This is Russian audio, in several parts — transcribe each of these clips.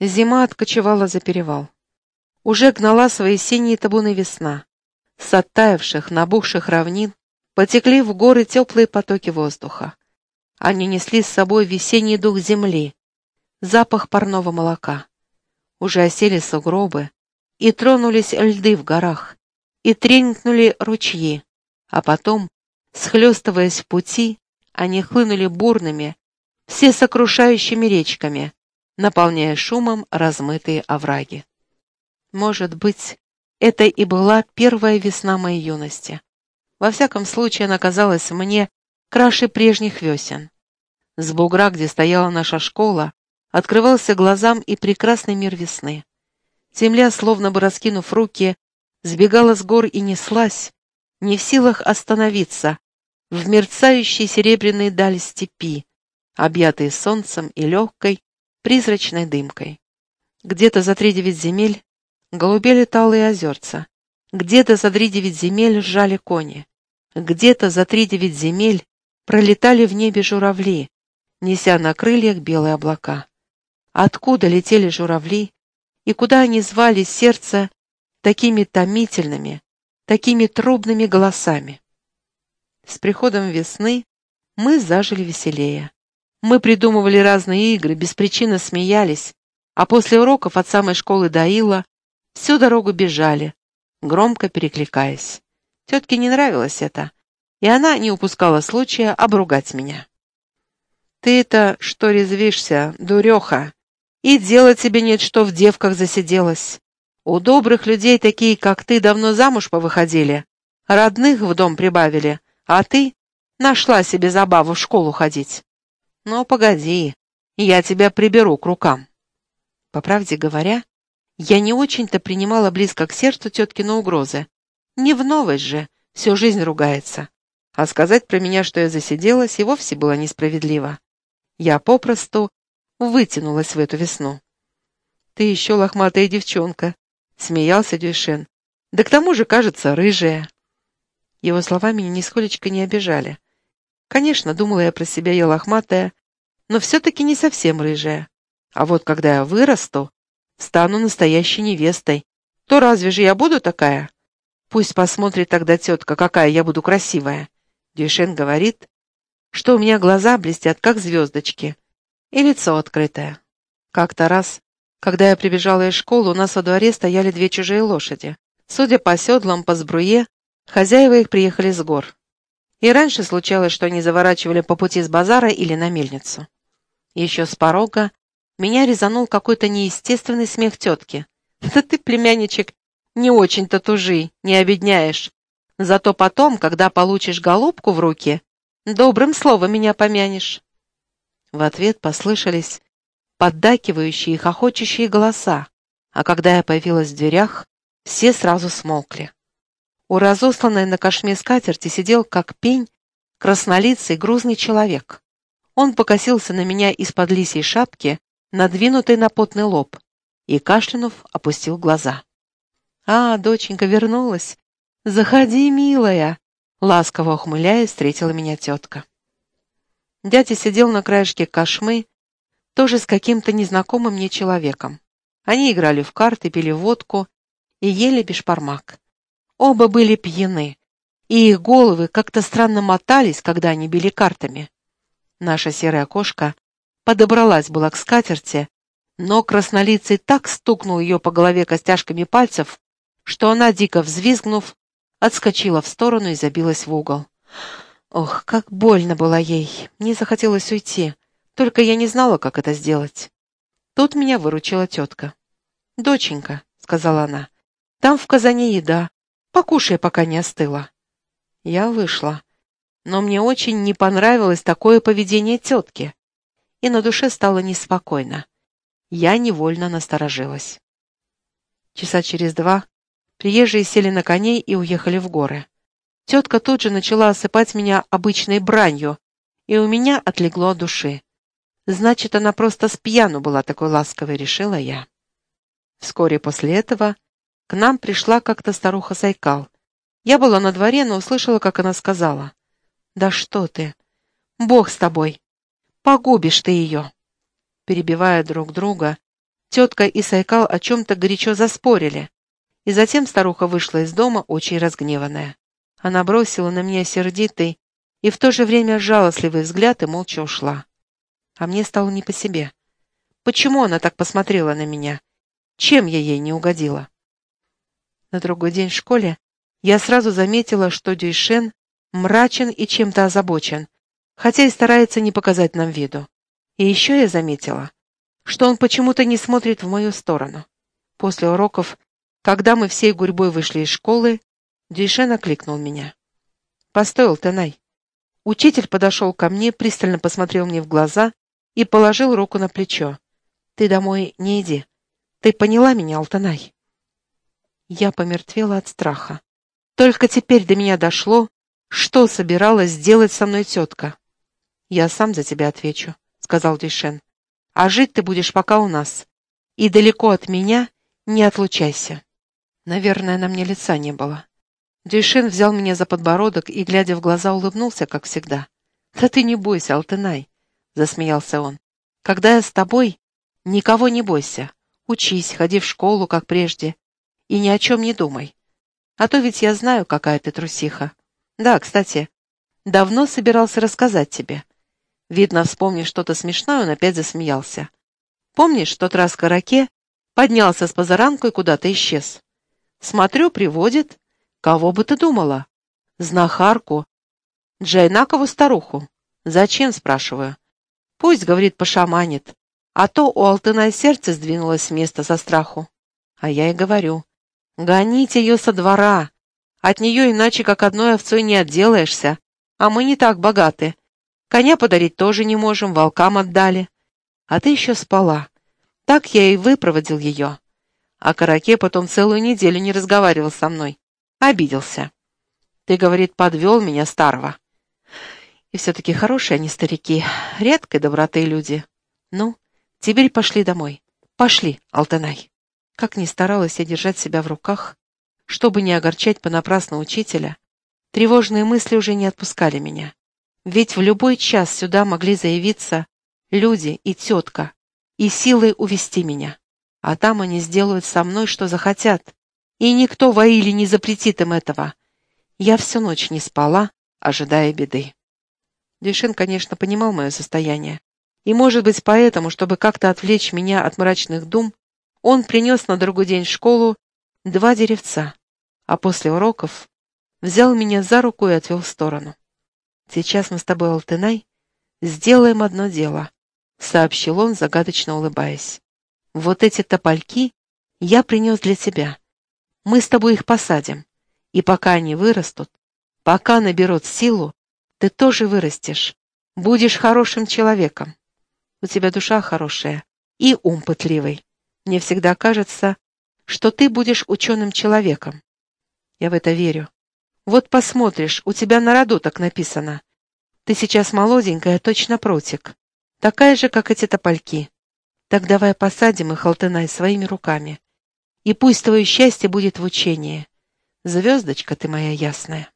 Зима откочевала за перевал. Уже гнала свои синие табуны весна. С оттаивших, набухших равнин потекли в горы теплые потоки воздуха. Они несли с собой весенний дух земли, запах парного молока. Уже осели сугробы, и тронулись льды в горах, и тренькнули ручьи, а потом, схлестываясь в пути, они хлынули бурными, все сокрушающими речками, наполняя шумом размытые овраги. Может быть, это и была первая весна моей юности. Во всяком случае, она казалась мне краше прежних весен. С бугра, где стояла наша школа, открывался глазам и прекрасный мир весны. Земля, словно бы раскинув руки, сбегала с гор и неслась, не в силах остановиться, в мерцающей серебряной даль степи, объятые солнцем и легкой, призрачной дымкой. Где-то за три девять земель голубели талые озерца, где-то за три девять земель сжали кони, где-то за три девять земель пролетали в небе журавли, неся на крыльях белые облака. Откуда летели журавли и куда они звали сердце такими томительными, такими трубными голосами? С приходом весны мы зажили веселее. Мы придумывали разные игры, без причины смеялись, а после уроков от самой школы до Ила всю дорогу бежали, громко перекликаясь. Тетке не нравилось это, и она не упускала случая обругать меня. «Ты это что резвишься, дуреха? И делать тебе нет, что в девках засиделась. У добрых людей, такие как ты, давно замуж повыходили, родных в дом прибавили, а ты нашла себе забаву в школу ходить. Ну, погоди, я тебя приберу к рукам». По правде говоря, я не очень-то принимала близко к сердцу теткины угрозы. Не в новость же, всю жизнь ругается. А сказать про меня, что я засиделась, и вовсе было несправедливо. Я попросту вытянулась в эту весну. «Ты еще лохматая девчонка», — смеялся Дюйшен. «Да к тому же, кажется, рыжая». Его слова меня нисколечко не обижали. Конечно, думала я про себя, я лохматая, но все-таки не совсем рыжая. А вот когда я вырасту, стану настоящей невестой, то разве же я буду такая? Пусть посмотрит тогда тетка, какая я буду красивая. Дюйшен говорит, что у меня глаза блестят, как звездочки, и лицо открытое. Как-то раз, когда я прибежала из школы, у нас во дворе стояли две чужие лошади. Судя по седлам, по сбруе, хозяева их приехали с гор. И раньше случалось, что они заворачивали по пути с базара или на мельницу. Еще с порога меня резанул какой-то неестественный смех тетки. «Да ты, племянничек, не очень-то тужи, не обедняешь. Зато потом, когда получишь голубку в руки, Добрым словом меня помянешь». В ответ послышались поддакивающие и хохочущие голоса, а когда я появилась в дверях, все сразу смолкли. У разосланной на кошме скатерти сидел, как пень, краснолицый грузный человек. Он покосился на меня из-под лисьей шапки, надвинутой на потный лоб, и, кашлянув, опустил глаза. «А, доченька вернулась! Заходи, милая!» Ласково ухмыляясь, встретила меня тетка. Дядя сидел на краешке кошмы, тоже с каким-то незнакомым мне человеком. Они играли в карты, пили водку и ели бешпармак. Оба были пьяны, и их головы как-то странно мотались, когда они били картами. Наша серая кошка подобралась была к скатерти, но краснолицый так стукнул ее по голове костяшками пальцев, что она, дико взвизгнув, отскочила в сторону и забилась в угол. Ох, как больно было ей. Мне захотелось уйти. Только я не знала, как это сделать. Тут меня выручила тетка. «Доченька», — сказала она, — «там в казане еда. Покушай, пока не остыла». Я вышла. Но мне очень не понравилось такое поведение тетки. И на душе стало неспокойно. Я невольно насторожилась. Часа через два Приезжие сели на коней и уехали в горы. Тетка тут же начала осыпать меня обычной бранью, и у меня отлегло от души. Значит, она просто с пьяну была такой ласковой, решила я. Вскоре после этого к нам пришла как-то старуха Сайкал. Я была на дворе, но услышала, как она сказала. «Да что ты! Бог с тобой! Погубишь ты ее!» Перебивая друг друга, тетка и Сайкал о чем-то горячо заспорили, и затем старуха вышла из дома очень разгневанная. Она бросила на меня сердитый и в то же время жалостливый взгляд и молча ушла. А мне стало не по себе. Почему она так посмотрела на меня? Чем я ей не угодила? На другой день в школе я сразу заметила, что Дюйшен мрачен и чем-то озабочен, хотя и старается не показать нам виду. И еще я заметила, что он почему-то не смотрит в мою сторону. После уроков, когда мы всей гурьбой вышли из школы, Дюйшен окликнул меня. «Постой, Алтенай». Учитель подошел ко мне, пристально посмотрел мне в глаза и положил руку на плечо. «Ты домой не иди. Ты поняла меня, Алтанай?» Я помертвела от страха. Только теперь до меня дошло, что собиралась сделать со мной тетка. «Я сам за тебя отвечу», — сказал Дюшен. «А жить ты будешь пока у нас. И далеко от меня не отлучайся». Наверное, на мне лица не было. Дюшен взял меня за подбородок и, глядя в глаза, улыбнулся, как всегда. «Да ты не бойся, Алтынай», — засмеялся он. «Когда я с тобой, никого не бойся. Учись, ходи в школу, как прежде, и ни о чем не думай. А то ведь я знаю, какая ты трусиха. Да, кстати, давно собирался рассказать тебе. Видно, вспомнив что-то смешное, он опять засмеялся. Помнишь, тот раз Караке поднялся с позаранку и куда-то исчез? Смотрю, приводит. Кого бы ты думала? Знахарку. Джайнакову старуху. Зачем, спрашиваю. Пусть, говорит, пошаманит. А то у Алтына сердце сдвинулось с места со страху. А я и говорю. Гоните ее со двора. От нее иначе как одной овцой не отделаешься. А мы не так богаты. Коня подарить тоже не можем, волкам отдали. А ты еще спала. Так я и выпроводил ее. А Караке потом целую неделю не разговаривал со мной. Обиделся. Ты, говорит, подвел меня старого. И все-таки хорошие они старики, редкой доброты люди. Ну, теперь пошли домой. Пошли, Алтынай. Как ни старалась я держать себя в руках, чтобы не огорчать понапрасну учителя, тревожные мысли уже не отпускали меня. Ведь в любой час сюда могли заявиться люди и тетка, и силой увести меня. А там они сделают со мной, что захотят, и никто в Аиле не запретит им этого. Я всю ночь не спала, ожидая беды. Дешин, конечно, понимал мое состояние. И, может быть, поэтому, чтобы как-то отвлечь меня от мрачных дум, он принес на другой день в школу два деревца, а после уроков взял меня за руку и отвел в сторону. «Сейчас мы с тобой, Алтынай, сделаем одно дело», — сообщил он, загадочно улыбаясь. «Вот эти топольки я принес для тебя. Мы с тобой их посадим, и пока они вырастут, пока наберут силу, ты тоже вырастешь, будешь хорошим человеком. У тебя душа хорошая и ум пытливый. Мне всегда кажется, что ты будешь ученым человеком. Я в это верю. Вот посмотришь, у тебя на роду так написано. Ты сейчас молоденькая, точно протик. Такая же, как эти топольки. Так давай посадим их, Алтынай, своими руками. И пусть твое счастье будет в учении. Звездочка ты моя ясная.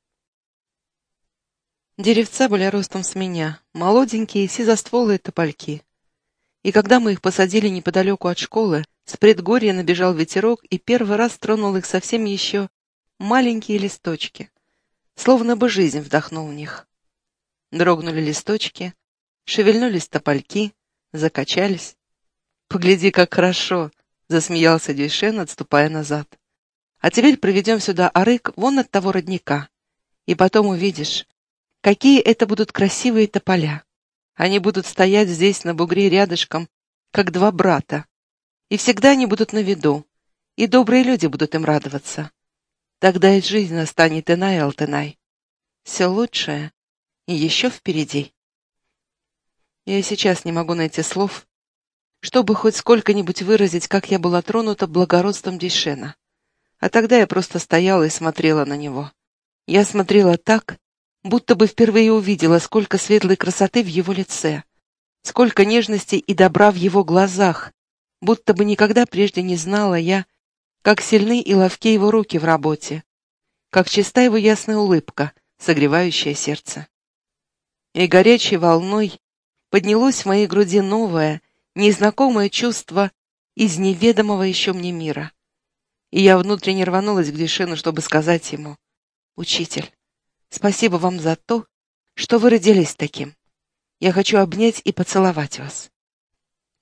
Деревца были ростом с меня, молоденькие, сизостволые топольки. И когда мы их посадили неподалеку от школы, с предгорья набежал ветерок и первый раз тронул их совсем еще маленькие листочки, словно бы жизнь вдохнул в них. Дрогнули листочки, шевельнулись топольки, закачались. «Погляди, как хорошо!» — засмеялся Дюйшен, отступая назад. «А теперь проведем сюда арык вон от того родника, и потом увидишь, какие это будут красивые тополя. Они будут стоять здесь на бугре рядышком, как два брата, и всегда они будут на виду, и добрые люди будут им радоваться. Тогда и жизнь настанет иная, Алтынай. Все лучшее и еще впереди. Я сейчас не могу найти слов, чтобы хоть сколько-нибудь выразить, как я была тронута благородством Дишена. А тогда я просто стояла и смотрела на него. Я смотрела так, будто бы впервые увидела, сколько светлой красоты в его лице, сколько нежности и добра в его глазах, будто бы никогда прежде не знала я, как сильны и ловки его руки в работе, как чиста его ясная улыбка, согревающая сердце. И горячей волной поднялось в моей груди новое, незнакомое чувство из неведомого еще мне мира. И я внутренне рванулась к Дюшену, чтобы сказать ему, «Учитель, спасибо вам за то, что вы родились таким. Я хочу обнять и поцеловать вас».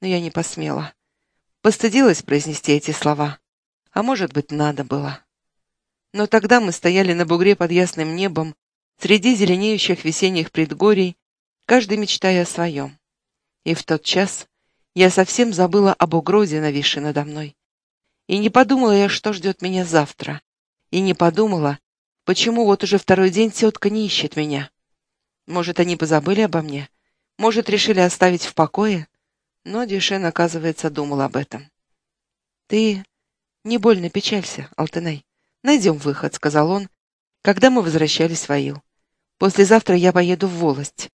Но я не посмела. Постыдилась произнести эти слова. А может быть, надо было. Но тогда мы стояли на бугре под ясным небом, среди зеленеющих весенних предгорий, каждый мечтая о своем. И в тот час я совсем забыла об угрозе, нависшей надо мной. И не подумала я, что ждет меня завтра. И не подумала, почему вот уже второй день тетка не ищет меня. Может, они позабыли обо мне? Может, решили оставить в покое? Но Дюшен, оказывается, думал об этом. «Ты не больно печалься, Алтынай. Найдем выход», — сказал он, когда мы возвращались в Аил. «Послезавтра я поеду в Волость.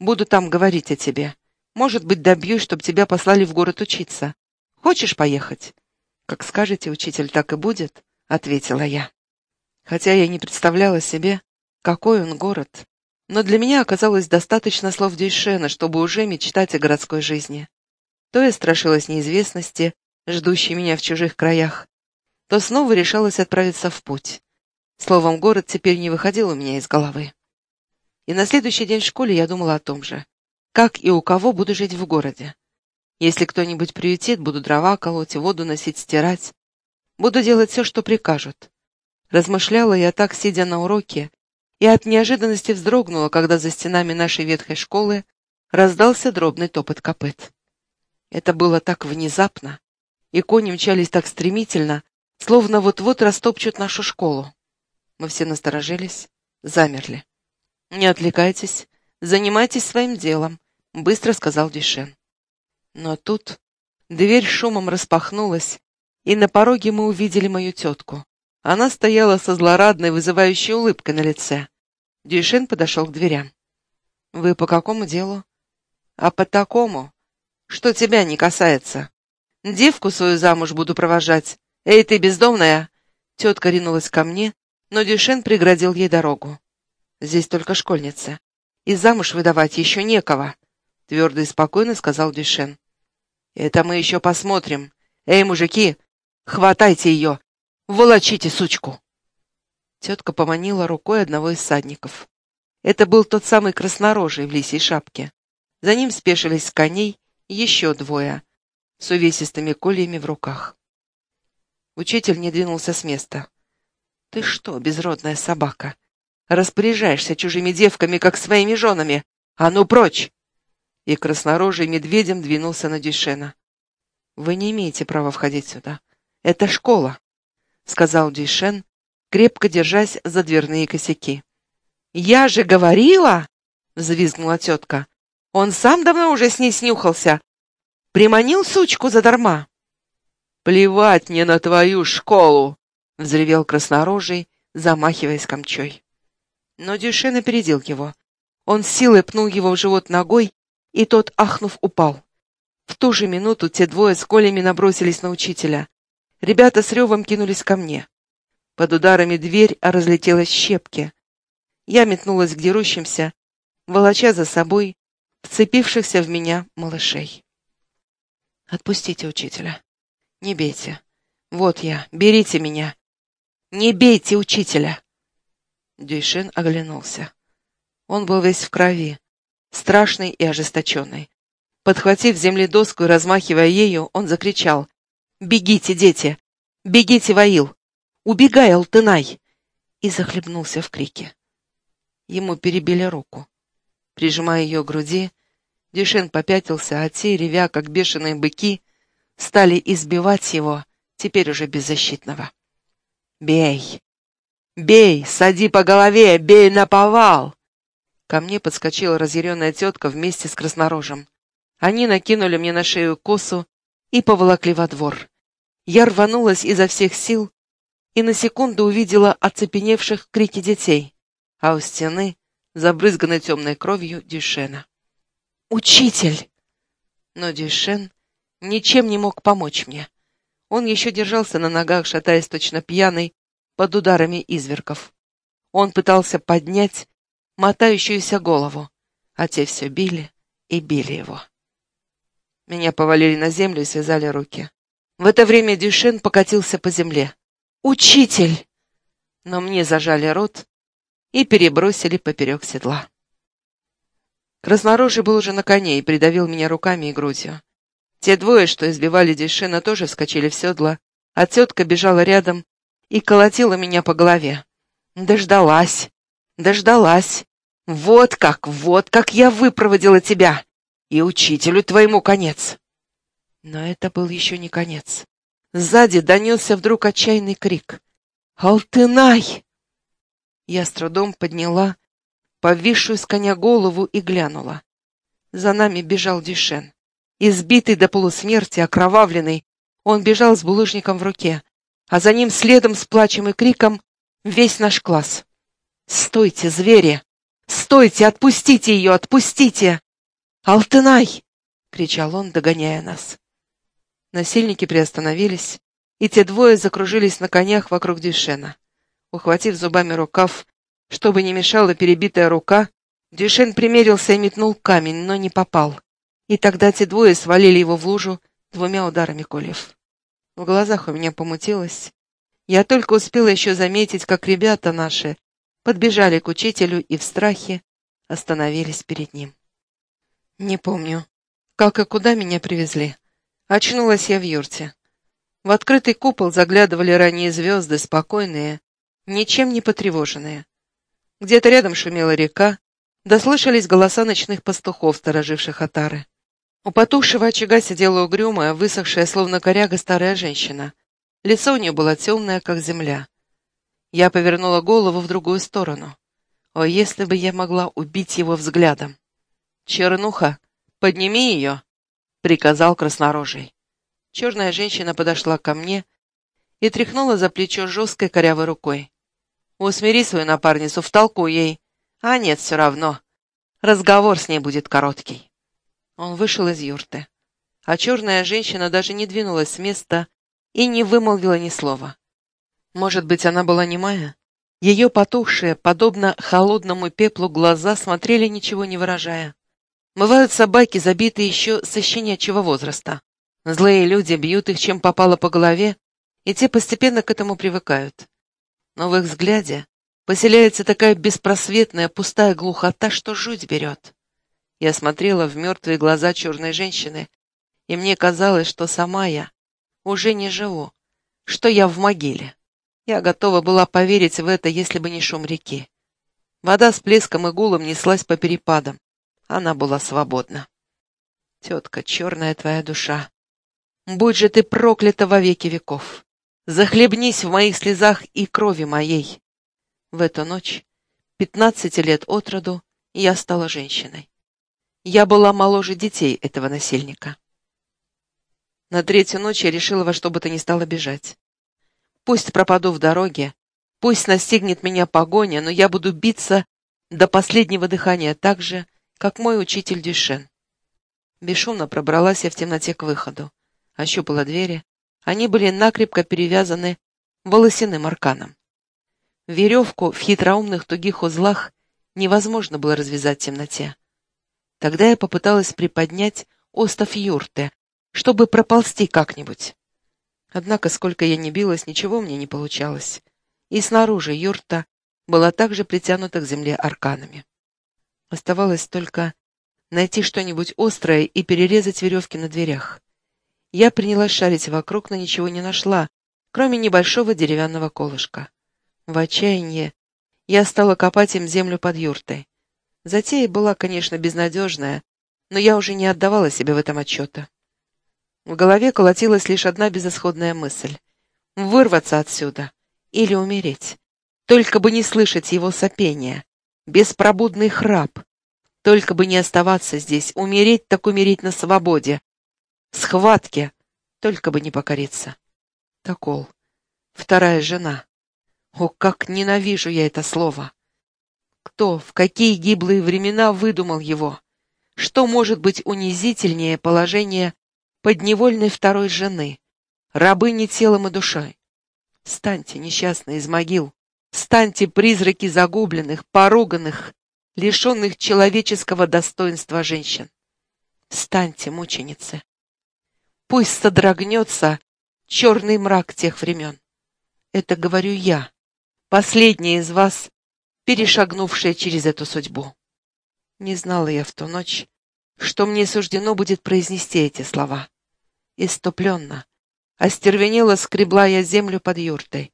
Буду там говорить о тебе. Может быть, добьюсь, чтобы тебя послали в город учиться. Хочешь поехать?» «Как скажете, учитель, так и будет», — ответила я. Хотя я не представляла себе, какой он город, но для меня оказалось достаточно слов Дюйшена, чтобы уже мечтать о городской жизни. То я страшилась неизвестности, ждущей меня в чужих краях, то снова решалась отправиться в путь. Словом, город теперь не выходил у меня из головы. И на следующий день в школе я думала о том же. Как и у кого буду жить в городе? Если кто-нибудь приютит, буду дрова колоть, воду носить, стирать. Буду делать все, что прикажут. Размышляла я так, сидя на уроке, и от неожиданности вздрогнула, когда за стенами нашей ветхой школы раздался дробный топот копыт. Это было так внезапно, и кони мчались так стремительно, словно вот-вот растопчут нашу школу. Мы все насторожились, замерли. «Не отвлекайтесь, занимайтесь своим делом», — быстро сказал Дюшен. Но тут дверь шумом распахнулась, и на пороге мы увидели мою тетку. Она стояла со злорадной, вызывающей улыбкой на лице. Дюшен подошел к дверям. «Вы по какому делу?» «А по такому, что тебя не касается. Девку свою замуж буду провожать, «Эй, ты бездомная!» Тетка ринулась ко мне, но Дюшен преградил ей дорогу. «Здесь только школьница. И замуж выдавать еще некого», — твердо и спокойно сказал Дюшен. «Это мы еще посмотрим. Эй, мужики, хватайте ее! Волочите сучку!» Тетка поманила рукой одного из садников. Это был тот самый краснорожий в лисьей шапке. За ним спешились с коней еще двое, с увесистыми кольями в руках. Учитель не двинулся с места. «Ты что, безродная собака? Распоряжаешься чужими девками, как своими женами? А ну прочь!» И краснорожий медведем двинулся на Дюшена. «Вы не имеете права входить сюда. Это школа», — сказал Дюшен, крепко держась за дверные косяки. «Я же говорила!» — взвизгнула тетка. «Он сам давно уже с ней снюхался. Приманил сучку задарма». «Плевать мне на твою школу!» — взревел краснорожий, замахиваясь камчой. Но Дюшен опередил его. Он силой пнул его в живот ногой, и тот, ахнув, упал. В ту же минуту те двое с колями набросились на учителя. Ребята с ревом кинулись ко мне. Под ударами дверь разлетелась щепки. Я метнулась к дерущимся, волоча за собой вцепившихся в меня малышей. «Отпустите учителя», не бейте. Вот я, берите меня. Не бейте учителя. Дюйшин оглянулся. Он был весь в крови, страшный и ожесточенный. Подхватив земли доску и размахивая ею, он закричал. «Бегите, дети! Бегите, Ваил! Убегай, Алтынай!» И захлебнулся в крике. Ему перебили руку. Прижимая ее к груди, Дюшен попятился, а те, ревя, как бешеные быки, стали избивать его, теперь уже беззащитного. «Бей! Бей! Сади по голове! Бей на повал!» Ко мне подскочила разъяренная тетка вместе с краснорожем. Они накинули мне на шею косу и поволокли во двор. Я рванулась изо всех сил и на секунду увидела оцепеневших крики детей, а у стены, забрызганной темной кровью, Дюшена. «Учитель!» Но Дюшен ничем не мог помочь мне. Он еще держался на ногах, шатаясь точно пьяный, под ударами изверков. Он пытался поднять мотающуюся голову, а те все били и били его. Меня повалили на землю и связали руки. В это время Дюшен покатился по земле. «Учитель!» Но мне зажали рот и перебросили поперек седла. Краснорожий был уже на коне и придавил меня руками и грудью. Те двое, что избивали Дюшена, тоже вскочили в седло, а тетка бежала рядом и колотила меня по голове. «Дождалась! Дождалась! Вот как, вот как я выпроводила тебя! И учителю твоему конец!» Но это был еще не конец. Сзади донесся вдруг отчаянный крик. «Алтынай!» Я с трудом подняла повисшую с коня голову и глянула. За нами бежал Дюшен. Избитый до полусмерти, окровавленный, он бежал с булыжником в руке, а за ним следом с плачем и криком весь наш класс. «Стойте, звери! Стойте! Отпустите ее! Отпустите!» «Алтынай!» — кричал он, догоняя нас. Насильники приостановились, и те двое закружились на конях вокруг Дюшена. Ухватив зубами рукав, чтобы не мешала перебитая рука, Дюшен примерился и метнул камень, но не попал. И тогда те двое свалили его в лужу двумя ударами колев. В глазах у меня помутилось. Я только успела еще заметить, как ребята наши подбежали к учителю и в страхе остановились перед ним. Не помню, как и куда меня привезли. Очнулась я в юрте. В открытый купол заглядывали ранние звезды, спокойные, ничем не потревоженные. Где-то рядом шумела река, дослышались голоса ночных пастухов, стороживших отары. У потухшего очага сидела угрюмая, высохшая, словно коряга, старая женщина. Лицо у нее было темное, как земля. Я повернула голову в другую сторону. О, если бы я могла убить его взглядом! «Чернуха, подними ее!» — приказал краснорожий. Черная женщина подошла ко мне и тряхнула за плечо жесткой корявой рукой. «Усмири свою напарницу, втолкуй ей. А нет, все равно. Разговор с ней будет короткий». Он вышел из юрты, а черная женщина даже не двинулась с места и не вымолвила ни слова. Может быть, она была немая? Ее потухшие, подобно холодному пеплу, глаза смотрели, ничего не выражая. Мывают собаки, забитые еще со щенячьего возраста. Злые люди бьют их, чем попало по голове, и те постепенно к этому привыкают. Но в их взгляде поселяется такая беспросветная, пустая глухота, что жуть берет. Я смотрела в мертвые глаза черной женщины, и мне казалось, что сама я уже не живу, что я в могиле. Я готова была поверить в это, если бы не шум реки. Вода с плеском и гулом неслась по перепадам. Она была свободна. Тетка, черная твоя душа, будь же ты проклята во веки веков. Захлебнись в моих слезах и крови моей. В эту ночь, пятнадцати лет от роду, я стала женщиной. Я была моложе детей этого насильника. На третью ночь я решила во что бы то ни стало бежать. Пусть пропаду в дороге, пусть настигнет меня погоня, но я буду биться до последнего дыхания так же, как мой учитель Дюшен. Бесшумно пробралась я в темноте к выходу. Ощупала двери. Они были накрепко перевязаны волосяным арканом. Веревку в хитроумных тугих узлах невозможно было развязать в темноте. Тогда я попыталась приподнять остов юрты, чтобы проползти как-нибудь. Однако, сколько я не билась, ничего мне не получалось. И снаружи юрта была также притянута к земле арканами. Оставалось только найти что-нибудь острое и перерезать веревки на дверях. Я принялась шарить вокруг, но ничего не нашла, кроме небольшого деревянного колышка. В отчаянии я стала копать им землю под юртой. Затея была, конечно, безнадежная, но я уже не отдавала себе в этом отчета. В голове колотилась лишь одна безысходная мысль — вырваться отсюда или умереть. Только бы не слышать его сопения, беспробудный храп. Только бы не оставаться здесь, умереть так умереть на свободе. Схватки, только бы не покориться. Токол. Вторая жена. О, как ненавижу я это слово! Кто, в какие гиблые времена выдумал его? Что может быть унизительнее положения подневольной второй жены, рабыни телом и душой? Станьте, несчастные из могил, станьте, призраки загубленных, поруганных, лишенных человеческого достоинства женщин. Станьте, мученицы. Пусть содрогнется черный мрак тех времен. Это говорю я, последняя из вас, перешагнувшая через эту судьбу. Не знала я в ту ночь, что мне суждено будет произнести эти слова. Иступленно, остервенела скребла я землю под юртой.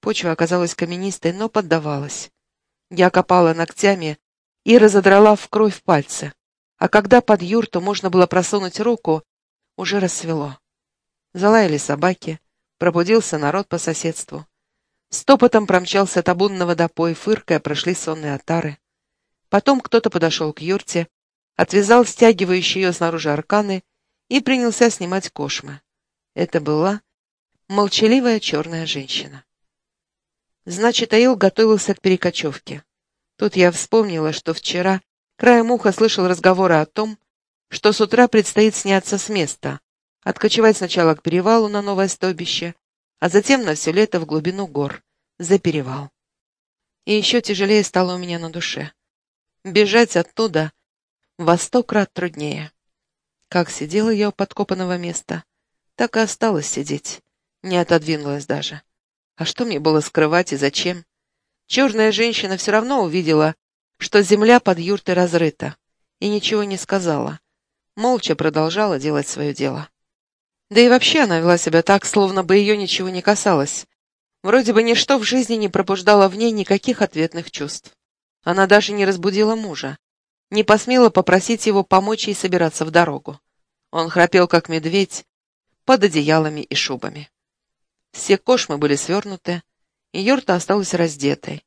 Почва оказалась каменистой, но поддавалась. Я копала ногтями и разодрала в кровь пальцы. А когда под юрту можно было просунуть руку, уже рассвело. Залаяли собаки, пробудился народ по соседству. Стопотом промчался табун на водопой, фыркая прошли сонные отары. Потом кто-то подошел к юрте, отвязал стягивающие ее снаружи арканы и принялся снимать кошмы. Это была молчаливая черная женщина. Значит, Аил готовился к перекочевке. Тут я вспомнила, что вчера краем уха слышал разговоры о том, что с утра предстоит сняться с места, откочевать сначала к перевалу на новое стойбище, а затем на все лето в глубину гор, за перевал. И еще тяжелее стало у меня на душе. Бежать оттуда во сто крат труднее. Как сидела я у подкопанного места, так и осталась сидеть, не отодвинулась даже. А что мне было скрывать и зачем? Черная женщина все равно увидела, что земля под юртой разрыта, и ничего не сказала. Молча продолжала делать свое дело. Да и вообще она вела себя так, словно бы ее ничего не касалось. Вроде бы ничто в жизни не пробуждало в ней никаких ответных чувств. Она даже не разбудила мужа, не посмела попросить его помочь ей собираться в дорогу. Он храпел, как медведь, под одеялами и шубами. Все кошмы были свернуты, и юрта осталась раздетой.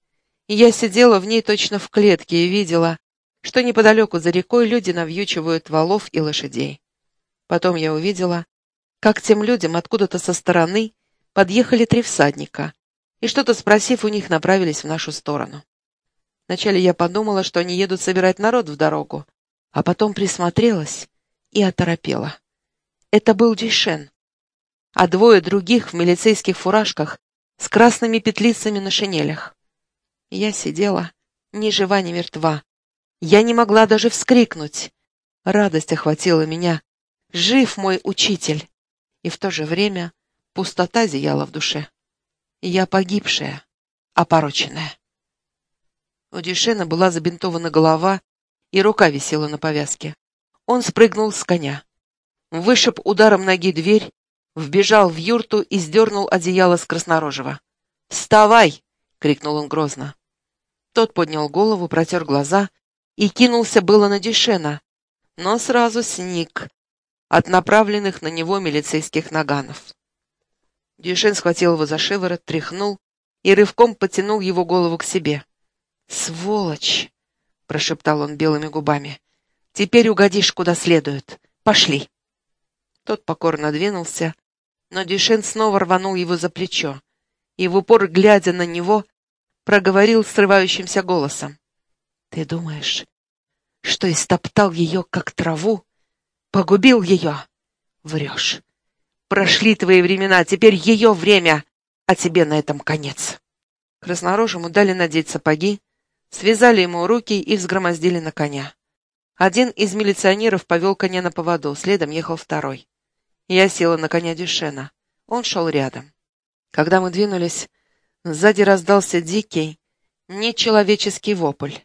И я сидела в ней точно в клетке и видела, что неподалеку за рекой люди навьючивают валов и лошадей. Потом я увидела, как тем людям откуда-то со стороны подъехали три всадника, и что-то спросив у них, направились в нашу сторону. Вначале я подумала, что они едут собирать народ в дорогу, а потом присмотрелась и оторопела. Это был Дишен, а двое других в милицейских фуражках с красными петлицами на шинелях. Я сидела, ни жива, ни мертва. Я не могла даже вскрикнуть. Радость охватила меня. Жив мой учитель. И в то же время пустота зияла в душе. Я погибшая, опороченная. У Дюшена была забинтована голова, и рука висела на повязке. Он спрыгнул с коня. Вышиб ударом ноги дверь вбежал в юрту и сдернул одеяло с краснорожего. «Вставай!» — крикнул он грозно. Тот поднял голову, протер глаза и кинулся было на Дюшена, но сразу сник от направленных на него милицейских наганов. Дюшен схватил его за шиворот, тряхнул и рывком потянул его голову к себе. «Сволочь!» — прошептал он белыми губами. «Теперь угодишь куда следует. Пошли!» Тот покорно двинулся, но Дюшен снова рванул его за плечо и, в упор глядя на него, проговорил срывающимся голосом. «Ты думаешь, что истоптал ее, как траву? Погубил ее? Врешь. Прошли твои времена, теперь ее время, а тебе на этом конец». Краснорожему дали надеть сапоги, связали ему руки и взгромоздили на коня. Один из милиционеров повел коня на поводу, следом ехал второй. Я села на коня Дюшена. Он шел рядом. Когда мы двинулись, сзади раздался дикий, нечеловеческий вопль.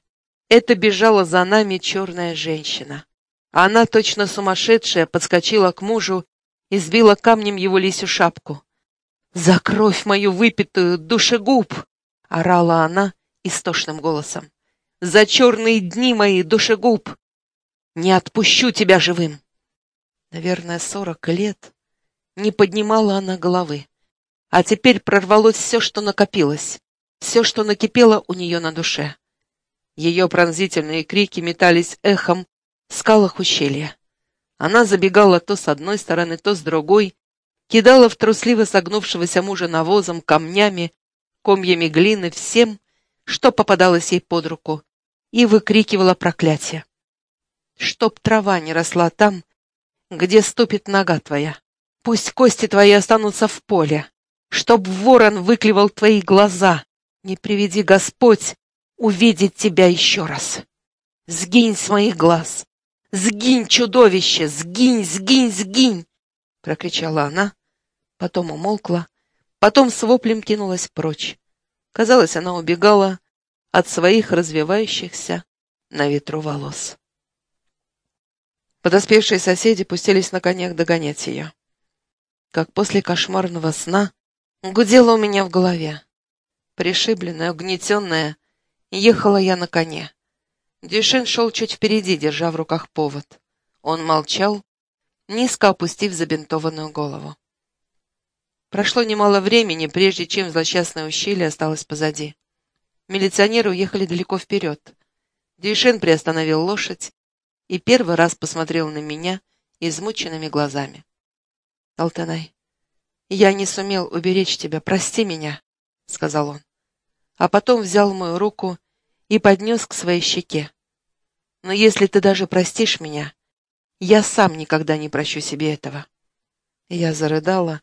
Это бежала за нами черная женщина. Она, точно сумасшедшая, подскочила к мужу и сбила камнем его лисью шапку. «За кровь мою выпитую, душегуб!» — орала она истошным голосом. «За черные дни мои, душегуб! Не отпущу тебя живым!» Наверное, сорок лет, не поднимала она головы. А теперь прорвалось все, что накопилось, все, что накипело у нее на душе. Ее пронзительные крики метались эхом в скалах ущелья. Она забегала то с одной стороны, то с другой, кидала в трусливо согнувшегося мужа навозом, камнями, комьями глины, всем, что попадалось ей под руку, и выкрикивала проклятие. Чтоб трава не росла там, где ступит нога твоя. Пусть кости твои останутся в поле, чтоб ворон выклевал твои глаза. Не приведи Господь увидеть тебя еще раз. Сгинь с моих глаз. Сгинь, чудовище, сгинь, сгинь, сгинь, прокричала она, Потом умолкла, потом с воплем кинулась прочь. Казалось, она убегала от своих развивающихся на ветру волос. Подоспевшие соседи пустились на конях догонять ее. Как после кошмарного сна гудело у меня в голове. Пришибленная, угнетенная, ехала я на коне. Дюшен шел чуть впереди, держа в руках повод. Он молчал, низко опустив забинтованную голову. Прошло немало времени, прежде чем злосчастное ущелье осталось позади. Милиционеры уехали далеко вперед. Дюшен приостановил лошадь и первый раз посмотрел на меня измученными глазами. «Алтанай, я не сумел уберечь тебя, прости меня», — сказал он. А потом взял мою руку и поднес к своей щеке. «Но если ты даже простишь меня, я сам никогда не прощу себе этого. Я зарыдала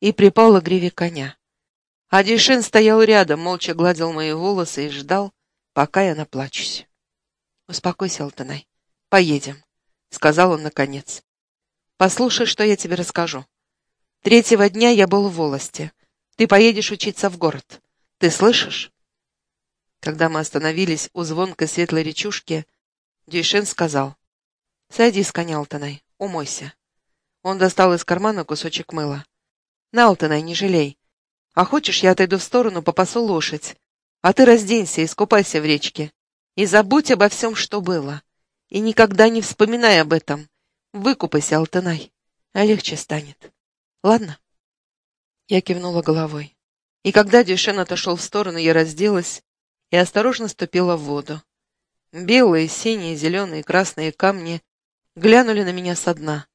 и припала к гриве коня. А Дюшен стоял рядом, молча гладил мои волосы и ждал, пока я наплачусь. «Успокойся, Алтанай. Поедем», — сказал он наконец. «Послушай, что я тебе расскажу. Третьего дня я был в волости. Ты поедешь учиться в город. Ты слышишь?» Когда мы остановились у звонкой светлой речушки, Дюшен сказал, «Сойди с коня, Алтанай, умойся». Он достал из кармана кусочек мыла. «На, Алтанай, не жалей. А хочешь, я отойду в сторону, попасу лошадь. А ты разденься и искупайся в речке. И забудь обо всем, что было. И никогда не вспоминай об этом. Выкупайся, Алтанай, а легче станет. Ладно?» Я кивнула головой. И когда Дюшен отошел в сторону, я разделась и осторожно ступила в воду. Белые, синие, зеленые, красные камни глянули на меня со дна.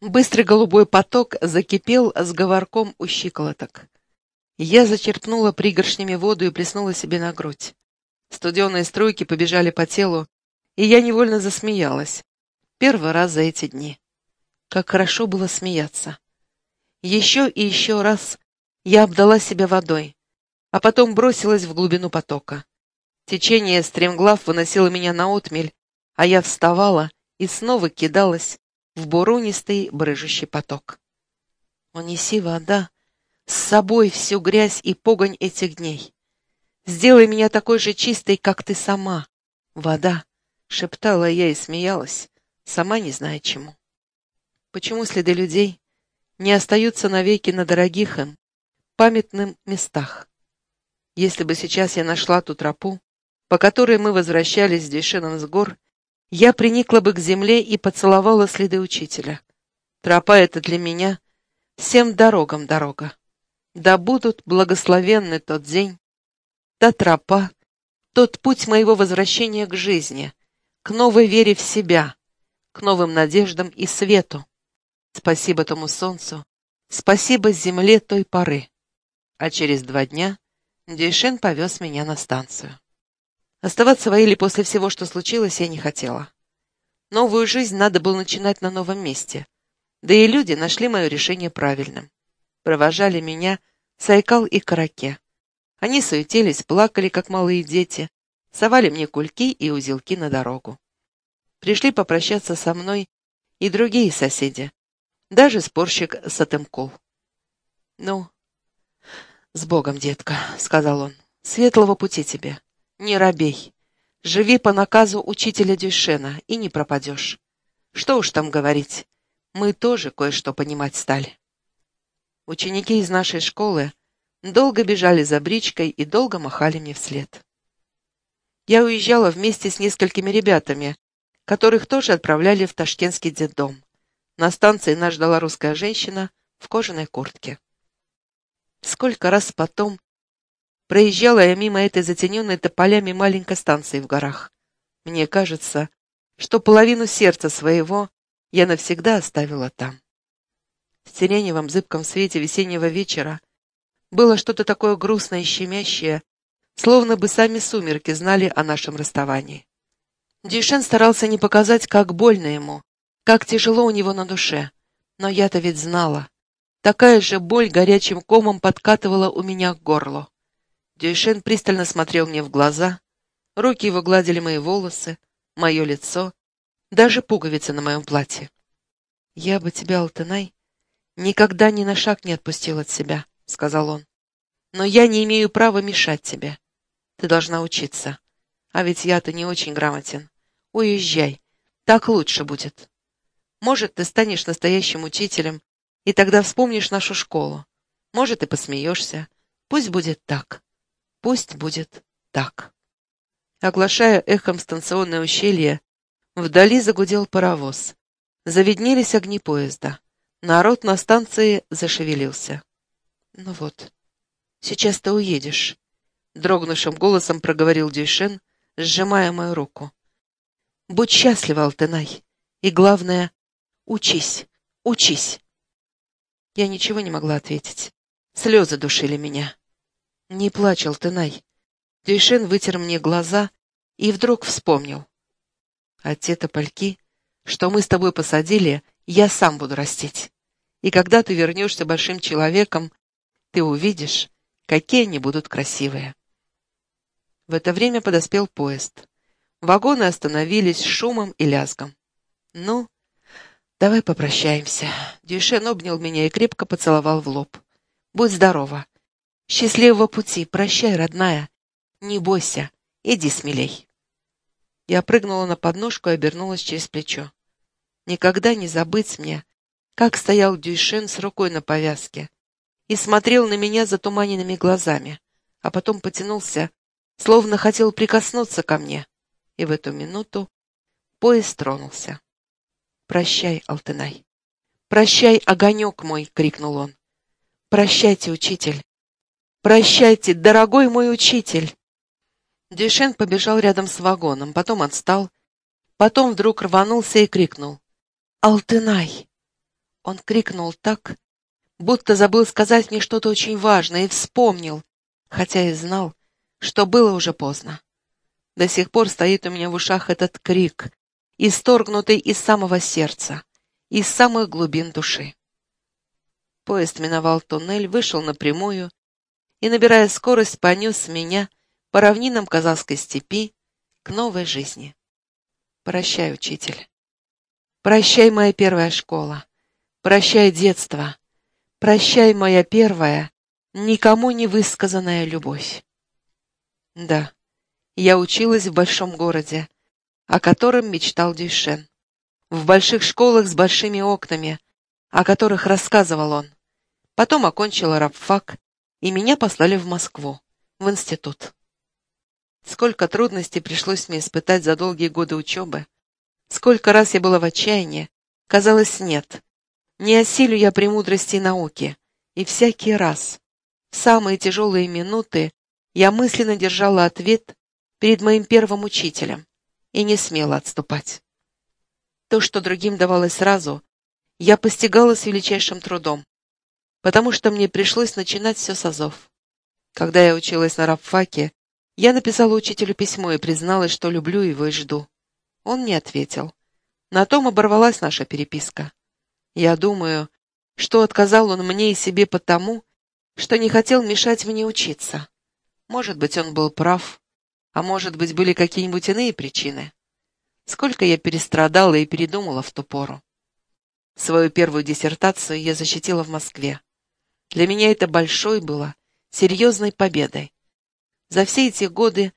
Быстрый голубой поток закипел с говорком у щиколоток. Я зачерпнула пригоршнями воду и плеснула себе на грудь. Студеные струйки побежали по телу, и я невольно засмеялась. Первый раз за эти дни. Как хорошо было смеяться. Еще и еще раз я обдала себя водой, а потом бросилась в глубину потока. Течение стремглав выносило меня на отмель, а я вставала и снова кидалась в бурунистый брыжущий поток. Унеси вода с собой всю грязь и погонь этих дней. Сделай меня такой же чистой, как ты сама. Вода, — шептала я и смеялась, сама не зная чему. Почему следы людей не остаются навеки на дорогих им, памятным местах? Если бы сейчас я нашла ту тропу, по которой мы возвращались с Дешином с гор, я приникла бы к земле и поцеловала следы учителя. Тропа эта для меня всем дорогам дорога. Да будут благословенны тот день, та тропа, тот путь моего возвращения к жизни, к новой вере в себя, к новым надеждам и свету. Спасибо тому солнцу, спасибо земле той поры. А через два дня Дюйшен повез меня на станцию. Оставаться в Аиле после всего, что случилось, я не хотела. Новую жизнь надо было начинать на новом месте. Да и люди нашли мое решение правильным. Провожали меня Сайкал и Караке. Они суетились, плакали, как малые дети, совали мне кульки и узелки на дорогу. Пришли попрощаться со мной и другие соседи, даже спорщик Сатымкул. «Ну, с Богом, детка», — сказал он, — «светлого пути тебе». Не робей. Живи по наказу учителя Дюшена, и не пропадешь. Что уж там говорить, мы тоже кое-что понимать стали. Ученики из нашей школы долго бежали за бричкой и долго махали мне вслед. Я уезжала вместе с несколькими ребятами, которых тоже отправляли в ташкентский детдом. На станции нас ждала русская женщина в кожаной куртке. Сколько раз потом Проезжала я мимо этой затененной тополями маленькой станции в горах. Мне кажется, что половину сердца своего я навсегда оставила там. В сиреневом зыбком свете весеннего вечера было что-то такое грустное и щемящее, словно бы сами сумерки знали о нашем расставании. Дюшен старался не показать, как больно ему, как тяжело у него на душе, но я-то ведь знала. Такая же боль горячим комом подкатывала у меня к горлу. Дюйшен пристально смотрел мне в глаза, руки его гладили мои волосы, мое лицо, даже пуговицы на моем платье. «Я бы тебя, Алтынай, «Никогда ни на шаг не отпустил от себя», — сказал он. «Но я не имею права мешать тебе. Ты должна учиться. А ведь я-то не очень грамотен. Уезжай. Так лучше будет. Может, ты станешь настоящим учителем, и тогда вспомнишь нашу школу. Может, и посмеешься. Пусть будет так. Пусть будет так». Оглашая эхом станционное ущелье, вдали загудел паровоз. Завиднелись огни поезда. Народ на станции зашевелился. «Ну вот, сейчас ты уедешь», — дрогнувшим голосом проговорил Дюйшен, сжимая мою руку. «Будь счастлива, Алтынай, и, главное, учись, учись». Я ничего не могла ответить. Слезы душили меня. «Не плачь, Алтынай». Дюйшен вытер мне глаза и вдруг вспомнил. «А те топольки, что мы с тобой посадили, я сам буду растить. И когда ты вернешься большим человеком, ты увидишь, какие они будут красивые. В это время подоспел поезд. Вагоны остановились с шумом и лязгом. «Ну, давай попрощаемся». Дюшен обнял меня и крепко поцеловал в лоб. «Будь здорова. Счастливого пути. Прощай, родная. Не бойся. Иди смелей». Я прыгнула на подножку и обернулась через плечо. Никогда не забыть мне, как стоял Дюйшен с рукой на повязке и смотрел на меня затуманенными глазами, а потом потянулся, словно хотел прикоснуться ко мне. И в эту минуту поезд тронулся. «Прощай, Алтынай! Прощай, огонек мой!» — крикнул он. «Прощайте, учитель! Прощайте, дорогой мой учитель!» Дюшен побежал рядом с вагоном, потом отстал, потом вдруг рванулся и крикнул. «Алтынай!» Он крикнул так, будто забыл сказать мне что-то очень важное, и вспомнил, хотя и знал, что было уже поздно. До сих пор стоит у меня в ушах этот крик, исторгнутый из самого сердца, из самых глубин души. Поезд миновал туннель, вышел напрямую и, набирая скорость, понес меня по равнинам казахской степи к новой жизни. Прощай, учитель. Прощай, моя первая школа. Прощай, детство. Прощай, моя первая, никому не высказанная любовь. Да, я училась в большом городе, о котором мечтал Дюшен. В больших школах с большими окнами, о которых рассказывал он. Потом окончила рабфак, и меня послали в Москву, в институт. Сколько трудностей пришлось мне испытать за долгие годы учебы, Сколько раз я была в отчаянии, казалось, нет. Не осилю я премудрости науки. И всякий раз, в самые тяжелые минуты, я мысленно держала ответ перед моим первым учителем и не смела отступать. То, что другим давалось сразу, я постигала с величайшим трудом, потому что мне пришлось начинать все с азов. Когда я училась на рабфаке, я написала учителю письмо и призналась, что люблю его и жду. Он не ответил. На том оборвалась наша переписка. Я думаю, что отказал он мне и себе потому, что не хотел мешать мне учиться. Может быть, он был прав, а может быть, были какие-нибудь иные причины. Сколько я перестрадала и передумала в ту пору. Свою первую диссертацию я защитила в Москве. Для меня это большой было, серьезной победой. За все эти годы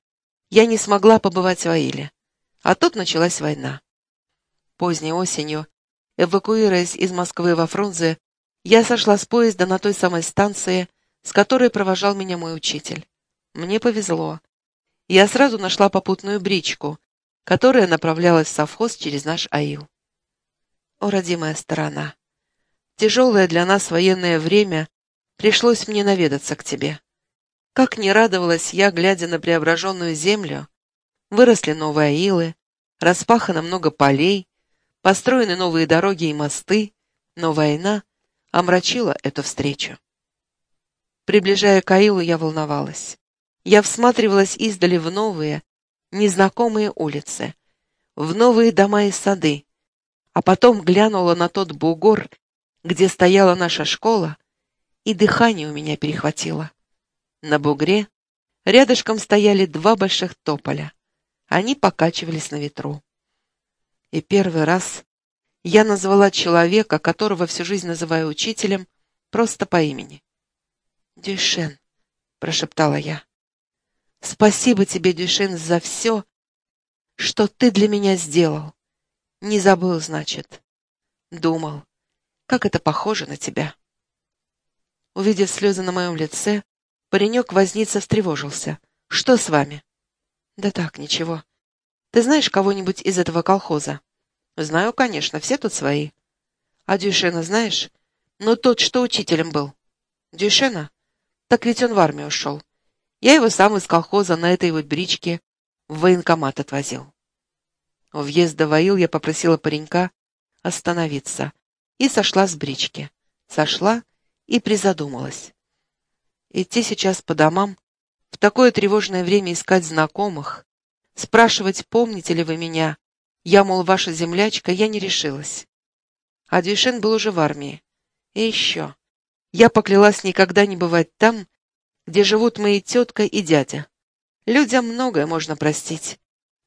я не смогла побывать в Аиле. А тут началась война. Поздней осенью, эвакуируясь из Москвы во Фрунзе, я сошла с поезда на той самой станции, с которой провожал меня мой учитель. Мне повезло. Я сразу нашла попутную бричку, которая направлялась в совхоз через наш аил. О, родимая сторона! Тяжелое для нас военное время пришлось мне наведаться к тебе. Как не радовалась я, глядя на преображенную землю, Выросли новые аилы, распахано много полей, построены новые дороги и мосты, но война омрачила эту встречу. Приближая к Аилу, я волновалась. Я всматривалась издали в новые, незнакомые улицы, в новые дома и сады, а потом глянула на тот бугор, где стояла наша школа, и дыхание у меня перехватило. На бугре рядышком стояли два больших тополя. Они покачивались на ветру. И первый раз Я назвала человека, которого всю жизнь называю учителем, просто по имени. «Дюшен», — прошептала я. «Спасибо тебе, Дюшен, за все, что ты для меня сделал. Не забыл, значит. Думал, как это похоже на тебя». Увидев слезы на моем лице, паренек-возница встревожился. «Что с вами?» «Да так, ничего. Ты знаешь кого-нибудь из этого колхоза?» «Знаю, конечно, все тут свои». «А Дюшена знаешь? Ну, тот, что учителем был». «Дюшена? Так ведь он в армию ушел. Я его сам из колхоза на этой вот бричке в военкомат отвозил». У въезда в я попросила паренька остановиться и сошла с брички. Сошла и призадумалась. Идти сейчас по домам, в такое тревожное время искать знакомых, спрашивать, помните ли вы меня, я, мол, ваша землячка, я не решилась. А Дюшен был уже в армии. И еще. Я поклялась никогда не бывать там, где живут мои тетка и дядя. Людям многое можно простить,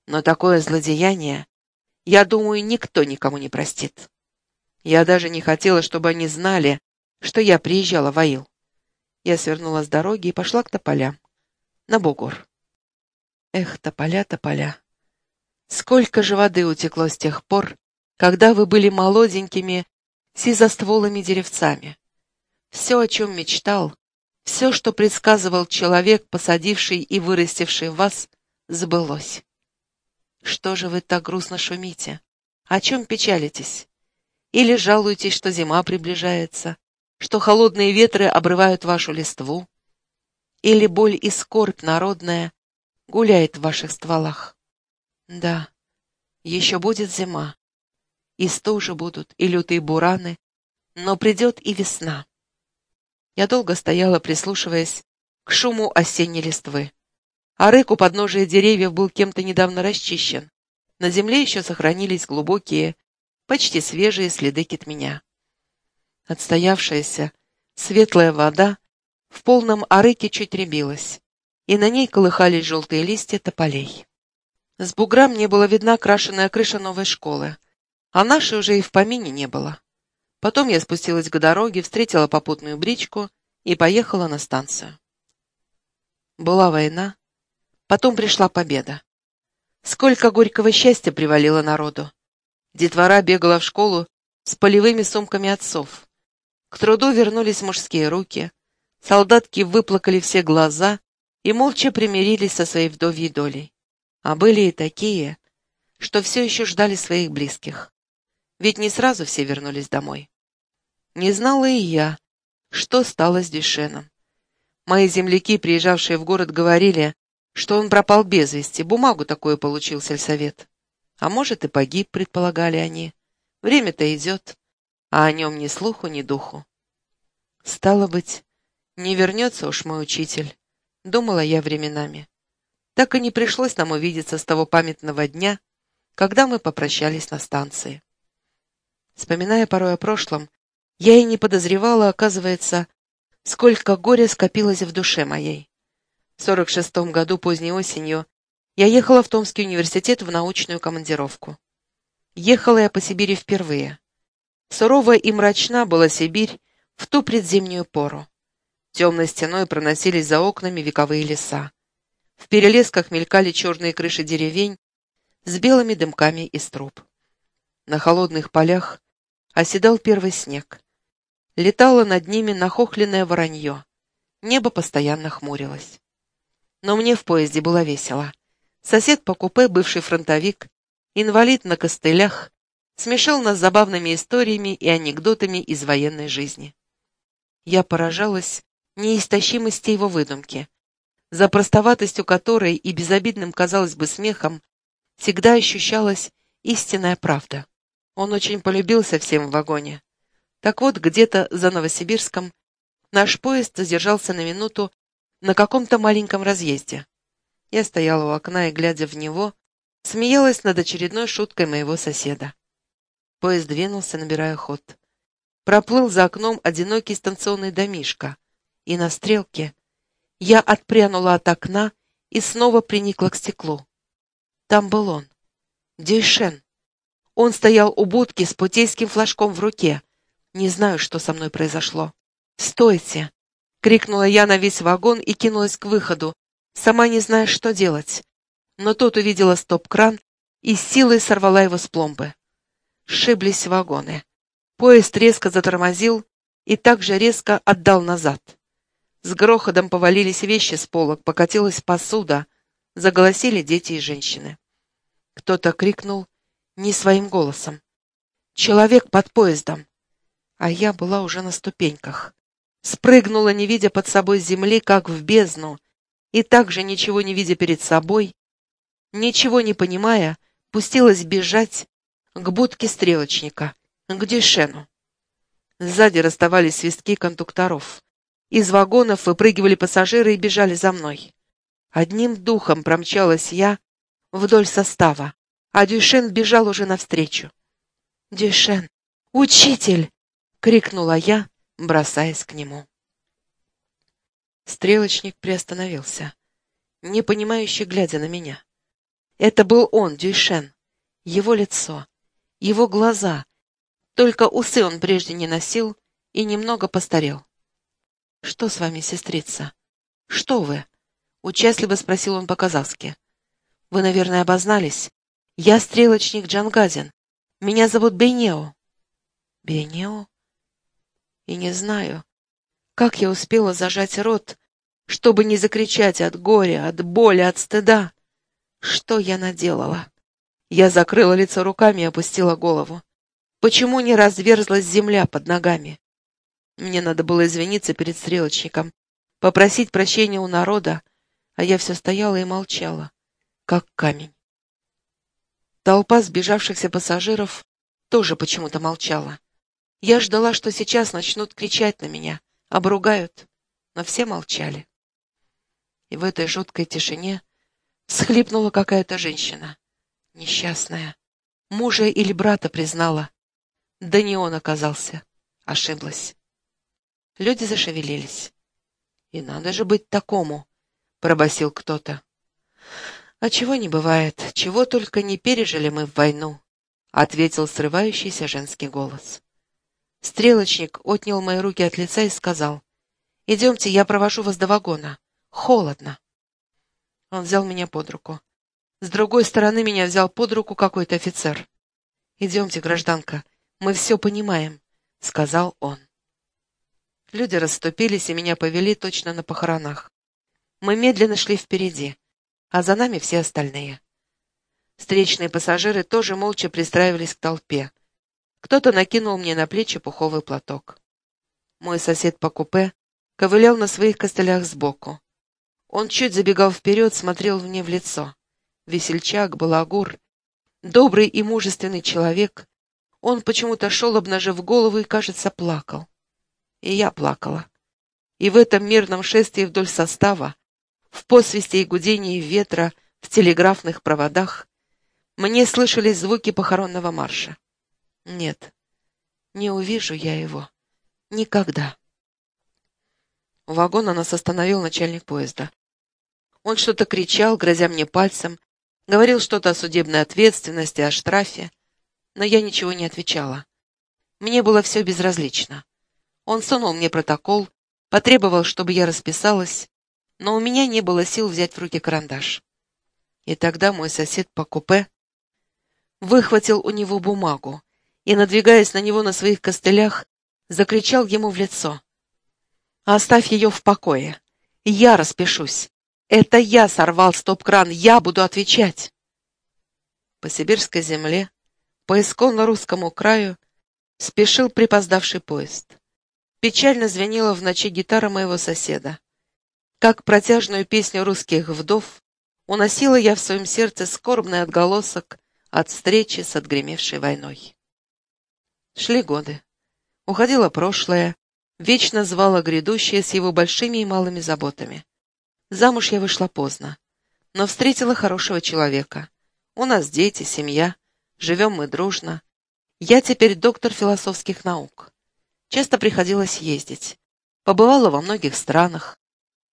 но такое злодеяние, я думаю, никто никому не простит. Я даже не хотела, чтобы они знали, что я приезжала в Аил. Я свернула с дороги и пошла к тополям. На бугор. Эх, тополя, тополя. Сколько же воды утекло с тех пор, когда вы были молоденькими, сизостволыми деревцами. Все, о чем мечтал, все, что предсказывал человек, посадивший и вырастивший вас, сбылось. Что же вы так грустно шумите? О чем печалитесь? Или жалуетесь, что зима приближается, что холодные ветры обрывают вашу листву? Или боль и скорбь народная гуляет в ваших стволах? Да, еще будет зима. И стужи будут, и лютые бураны, но придет и весна. Я долго стояла, прислушиваясь к шуму осенней листвы. А рык у подножия деревьев был кем-то недавно расчищен. На земле еще сохранились глубокие, почти свежие следы китменя. Отстоявшаяся, светлая вода в полном арыке чуть рябилась, и на ней колыхались желтые листья тополей. С бугра мне была видна крашеная крыша новой школы, а нашей уже и в помине не было. Потом я спустилась к дороге, встретила попутную бричку и поехала на станцию. Была война, потом пришла победа. Сколько горького счастья привалило народу. Детвора бегала в школу с полевыми сумками отцов. К труду вернулись мужские руки, солдатки выплакали все глаза и молча примирились со своей вдовьей долей. А были и такие, что все еще ждали своих близких. Ведь не сразу все вернулись домой. Не знала и я, что стало с Дюшеном. Мои земляки, приезжавшие в город, говорили, что он пропал без вести, бумагу такую получил сельсовет. А может, и погиб, предполагали они. Время-то идет, а о нем ни слуху, ни духу. Стало быть, не вернется уж мой учитель, думала я временами так и не пришлось нам увидеться с того памятного дня, когда мы попрощались на станции. Вспоминая порой о прошлом, я и не подозревала, оказывается, сколько горя скопилось в душе моей. В сорок шестом году поздней осенью я ехала в Томский университет в научную командировку. Ехала я по Сибири впервые. Суровая и мрачна была Сибирь в ту предзимнюю пору. Темной стеной проносились за окнами вековые леса. В перелесках мелькали черные крыши деревень с белыми дымками из труб. На холодных полях оседал первый снег. Летало над ними нахохленное воронье. Небо постоянно хмурилось. Но мне в поезде было весело. Сосед по купе, бывший фронтовик, инвалид на костылях, смешал нас забавными историями и анекдотами из военной жизни. Я поражалась неистощимости его выдумки, за простоватостью которой и безобидным, казалось бы, смехом всегда ощущалась истинная правда. Он очень полюбился всем в вагоне. Так вот, где-то за Новосибирском наш поезд задержался на минуту на каком-то маленьком разъезде. Я стояла у окна и, глядя в него, смеялась над очередной шуткой моего соседа. Поезд двинулся, набирая ход. Проплыл за окном одинокий станционный домишко, и на стрелке я отпрянула от окна и снова приникла к стеклу. Там был он, Дюйшен. Он стоял у будки с путейским флажком в руке. Не знаю, что со мной произошло. «Стойте!» — крикнула я на весь вагон и кинулась к выходу, сама не зная, что делать. Но тут увидела стоп-кран и силой сорвала его с пломбы. Шиблись вагоны. Поезд резко затормозил и также резко отдал назад. С грохотом повалились вещи с полок, покатилась посуда, заголосили дети и женщины. Кто-то крикнул не своим голосом. «Человек под поездом!» А я была уже на ступеньках. Спрыгнула, не видя под собой земли, как в бездну, и также, ничего не видя перед собой, ничего не понимая, пустилась бежать к будке стрелочника, к Дюшену. Сзади расставались свистки кондукторов. Из вагонов выпрыгивали пассажиры и бежали за мной. Одним духом промчалась я вдоль состава, а Дюшен бежал уже навстречу. «Дюшен! Учитель!» — крикнула я, бросаясь к нему. Стрелочник приостановился, непонимающе глядя на меня. Это был он, Дюшен, его лицо, его глаза. Только усы он прежде не носил и немного постарел. «Что с вами, сестрица? Что вы?» — участливо спросил он по-казахски. «Вы, наверное, обознались. Я стрелочник Джангазин. Меня зовут Бейнео». «Бейнео?» И не знаю, как я успела зажать рот, чтобы не закричать от горя, от боли, от стыда. Что я наделала? Я закрыла лицо руками и опустила голову. Почему не разверзлась земля под ногами? Мне надо было извиниться перед стрелочником, попросить прощения у народа, а я все стояла и молчала, как камень. Толпа сбежавшихся пассажиров тоже почему-то молчала. Я ждала, что сейчас начнут кричать на меня, обругают, но все молчали. И в этой жуткой тишине схлипнула какая-то женщина, несчастная, мужа или брата признала. Да не он оказался, ошиблась. Люди зашевелились. «И надо же быть такому!» — пробасил кто-то. «А чего не бывает, чего только не пережили мы в войну!» — ответил срывающийся женский голос. Стрелочник отнял мои руки от лица и сказал, «Идемте, я провожу вас до вагона. Холодно». Он взял меня под руку. С другой стороны меня взял под руку какой-то офицер. «Идемте, гражданка, мы все понимаем», — сказал он. Люди расступились и меня повели точно на похоронах. Мы медленно шли впереди, а за нами все остальные. Встречные пассажиры тоже молча пристраивались к толпе. Кто-то накинул мне на плечи пуховый платок. Мой сосед по купе ковылял на своих костылях сбоку. Он чуть забегал вперед, смотрел мне в лицо. Весельчак, балагур, добрый и мужественный человек. Он почему-то шел, обнажив голову, и, кажется, плакал. И я плакала. И в этом мирном шествии вдоль состава, в посвисте и гудении ветра, в телеграфных проводах, мне слышались звуки похоронного марша. Нет, не увижу я его. Никогда. У вагона нас остановил начальник поезда. Он что-то кричал, грозя мне пальцем, говорил что-то о судебной ответственности, о штрафе, но я ничего не отвечала. Мне было все безразлично. Он сунул мне протокол, потребовал, чтобы я расписалась, но у меня не было сил взять в руки карандаш. И тогда мой сосед по купе выхватил у него бумагу и, надвигаясь на него на своих костылях, закричал ему в лицо. «Оставь ее в покое. Я распишусь. Это я сорвал стоп-кран, я буду отвечать». По сибирской земле, по исконно-русскому краю, спешил припоздавший поезд. Печально звенела в ночи гитара моего соседа. Как протяжную песню русских вдов, уносила я в своем сердце скорбный отголосок от встречи с отгремевшей войной. Шли годы. Уходило прошлое, вечно звало грядущее с его большими и малыми заботами. Замуж я вышла поздно, но встретила хорошего человека. У нас дети, семья, живем мы дружно. Я теперь доктор философских наук. Часто приходилось ездить. Побывала во многих странах.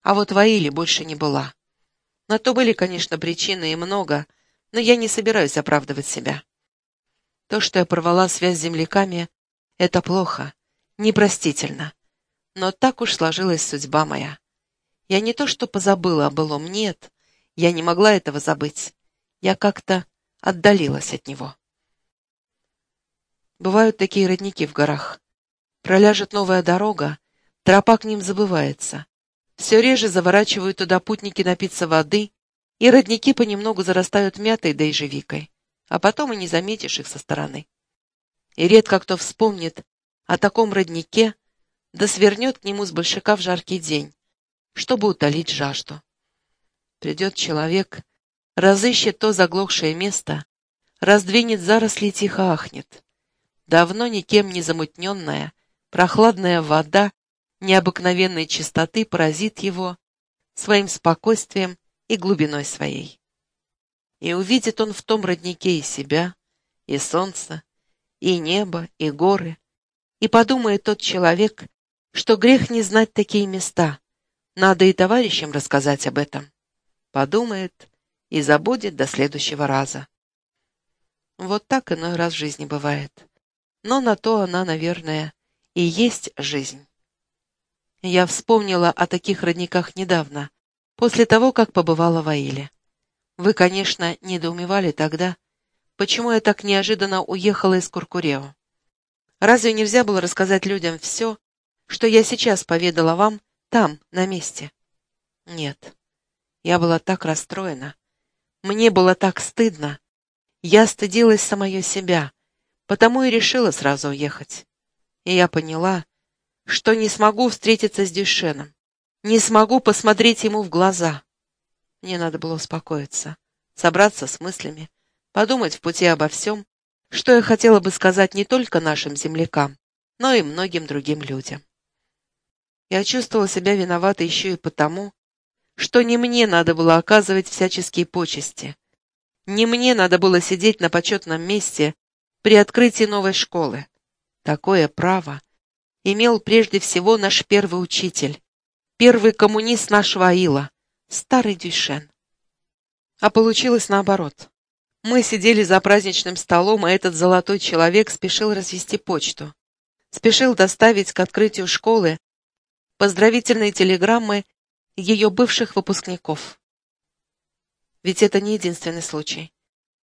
А вот в Аиле больше не была. На то были, конечно, причины и много, но я не собираюсь оправдывать себя. То, что я порвала связь с земляками, это плохо, непростительно. Но так уж сложилась судьба моя. Я не то что позабыла о былом, нет, я не могла этого забыть. Я как-то отдалилась от него. Бывают такие родники в горах. Проляжет новая дорога, тропа к ним забывается. Все реже заворачивают туда путники напиться воды, и родники понемногу зарастают мятой да ежевикой, а потом и не заметишь их со стороны. И редко кто вспомнит о таком роднике, да свернет к нему с большака в жаркий день, чтобы утолить жажду. Придет человек, разыщет то заглохшее место, раздвинет заросли и тихо ахнет. Давно никем не замутненная, прохладная вода необыкновенной чистоты поразит его своим спокойствием и глубиной своей. И увидит он в том роднике и себя, и солнце, и небо, и горы, и подумает тот человек, что грех не знать такие места, надо и товарищам рассказать об этом. Подумает и забудет до следующего раза. Вот так иной раз в жизни бывает. Но на то она, наверное, и есть жизнь. Я вспомнила о таких родниках недавно, после того, как побывала в Аиле. Вы, конечно, недоумевали тогда, почему я так неожиданно уехала из Куркурео. Разве нельзя было рассказать людям все, что я сейчас поведала вам там, на месте? Нет. Я была так расстроена. Мне было так стыдно. Я стыдилась самое себя, потому и решила сразу уехать. И я поняла, что не смогу встретиться с Дюшеном, не смогу посмотреть ему в глаза. Мне надо было успокоиться, собраться с мыслями, подумать в пути обо всем, что я хотела бы сказать не только нашим землякам, но и многим другим людям. Я чувствовала себя виноватой еще и потому, что не мне надо было оказывать всяческие почести. Не мне надо было сидеть на почетном месте при открытии новой школы. Такое право имел прежде всего наш первый учитель, первый коммунист нашего Аила, старый Дюшен. А получилось наоборот. Мы сидели за праздничным столом, а этот золотой человек спешил развести почту. Спешил доставить к открытию школы поздравительные телеграммы ее бывших выпускников. Ведь это не единственный случай.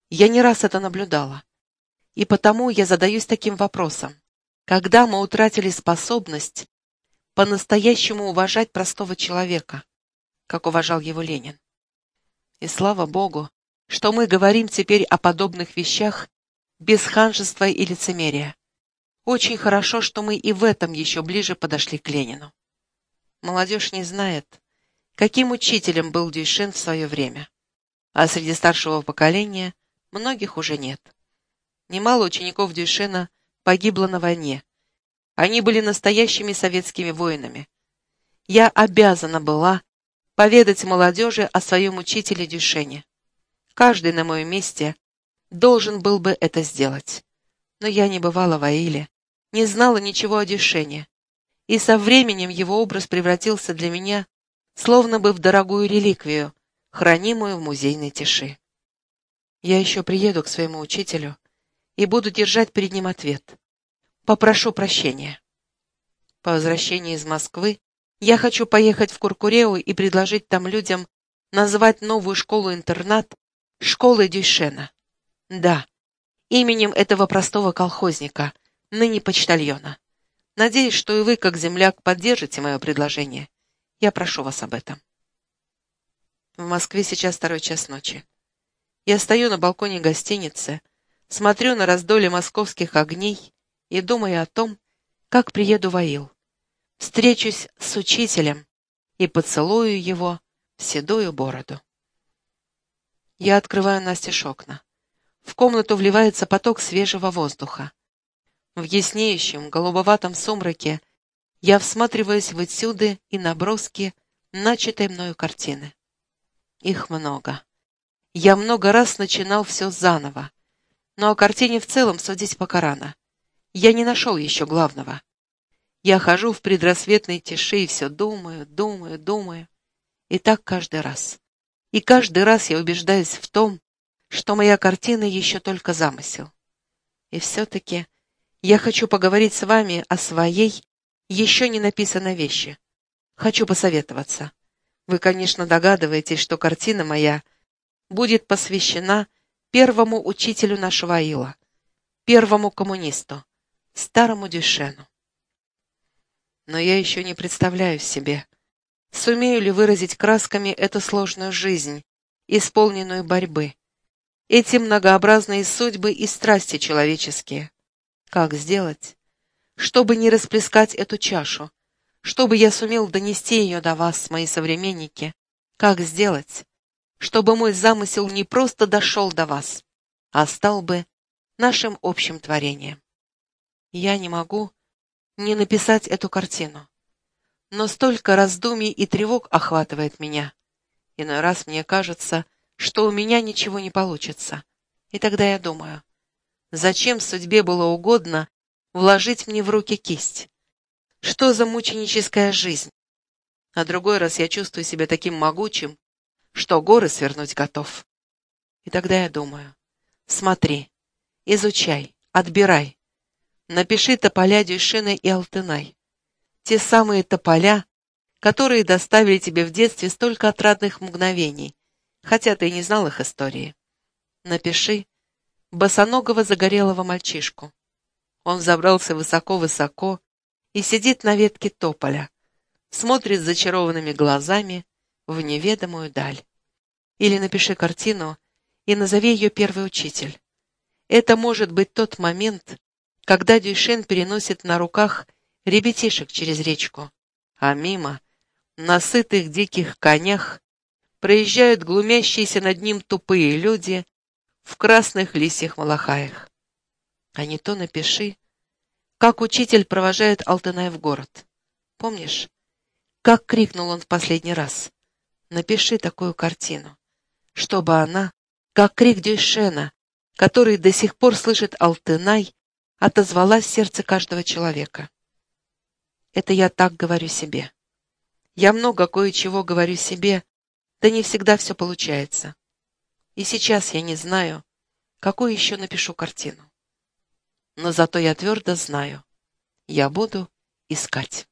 Я не раз это наблюдала. И потому я задаюсь таким вопросом когда мы утратили способность по-настоящему уважать простого человека, как уважал его Ленин. И слава Богу, что мы говорим теперь о подобных вещах без ханжества и лицемерия. Очень хорошо, что мы и в этом еще ближе подошли к Ленину. Молодежь не знает, каким учителем был Дюйшен в свое время. А среди старшего поколения многих уже нет. Немало учеников Дюйшена – погибла на войне. Они были настоящими советскими воинами. Я обязана была поведать молодежи о своем учителе Дюшене. Каждый на моем месте должен был бы это сделать. Но я не бывала в Аиле, не знала ничего о Дюшене, и со временем его образ превратился для меня словно бы в дорогую реликвию, хранимую в музейной тиши. Я еще приеду к своему учителю и буду держать перед ним ответ. Попрошу прощения. По возвращении из Москвы я хочу поехать в Куркуреу и предложить там людям назвать новую школу-интернат школой Дюйшена. Да, именем этого простого колхозника, ныне почтальона. Надеюсь, что и вы, как земляк, поддержите мое предложение. Я прошу вас об этом. В Москве сейчас второй час ночи. Я стою на балконе гостиницы, смотрю на раздолье московских огней и думаю о том, как приеду в Аил. Встречусь с учителем и поцелую его в седую бороду. Я открываю настежь окна. В комнату вливается поток свежего воздуха. В яснеющем, голубоватом сумраке я всматриваюсь в отсюды и наброски начатой мною картины. Их много. Я много раз начинал все заново, но о картине в целом судить пока рано. Я не нашел еще главного. Я хожу в предрассветной тиши и все думаю, думаю, думаю. И так каждый раз. И каждый раз я убеждаюсь в том, что моя картина еще только замысел. И все-таки я хочу поговорить с вами о своей, еще не написанной вещи. Хочу посоветоваться. Вы, конечно, догадываетесь, что картина моя будет посвящена первому учителю нашего Аила, первому коммунисту, старому Дюшену. Но я еще не представляю себе, сумею ли выразить красками эту сложную жизнь, исполненную борьбы, эти многообразные судьбы и страсти человеческие. Как сделать, чтобы не расплескать эту чашу, чтобы я сумел донести ее до вас, мои современники? Как сделать, чтобы мой замысел не просто дошел до вас, а стал бы нашим общим творением? Я не могу не написать эту картину. Но столько раздумий и тревог охватывает меня. Иной раз мне кажется, что у меня ничего не получится. И тогда я думаю, зачем судьбе было угодно вложить мне в руки кисть? Что за мученическая жизнь? А другой раз я чувствую себя таким могучим, что горы свернуть готов. И тогда я думаю, смотри, изучай, отбирай. Напиши тополя Дюшина и Алтынай. Те самые тополя, которые доставили тебе в детстве столько отрадных мгновений, хотя ты и не знал их истории. Напиши босоногого загорелого мальчишку. Он забрался высоко-высоко и сидит на ветке тополя, смотрит зачарованными глазами в неведомую даль. Или напиши картину и назови ее «Первый учитель». Это может быть тот момент, когда Дюшен переносит на руках ребятишек через речку, а мимо, на сытых диких конях, проезжают глумящиеся над ним тупые люди в красных лисьих малахаях. А не то напиши, как учитель провожает Алтынай в город. Помнишь, как крикнул он в последний раз? Напиши такую картину, чтобы она, как крик Дюйшена, который до сих пор слышит Алтынай, отозвалась сердце каждого человека. Это я так говорю себе. Я много кое-чего говорю себе, да не всегда все получается. И сейчас я не знаю, какую еще напишу картину. Но зато я твердо знаю, я буду искать.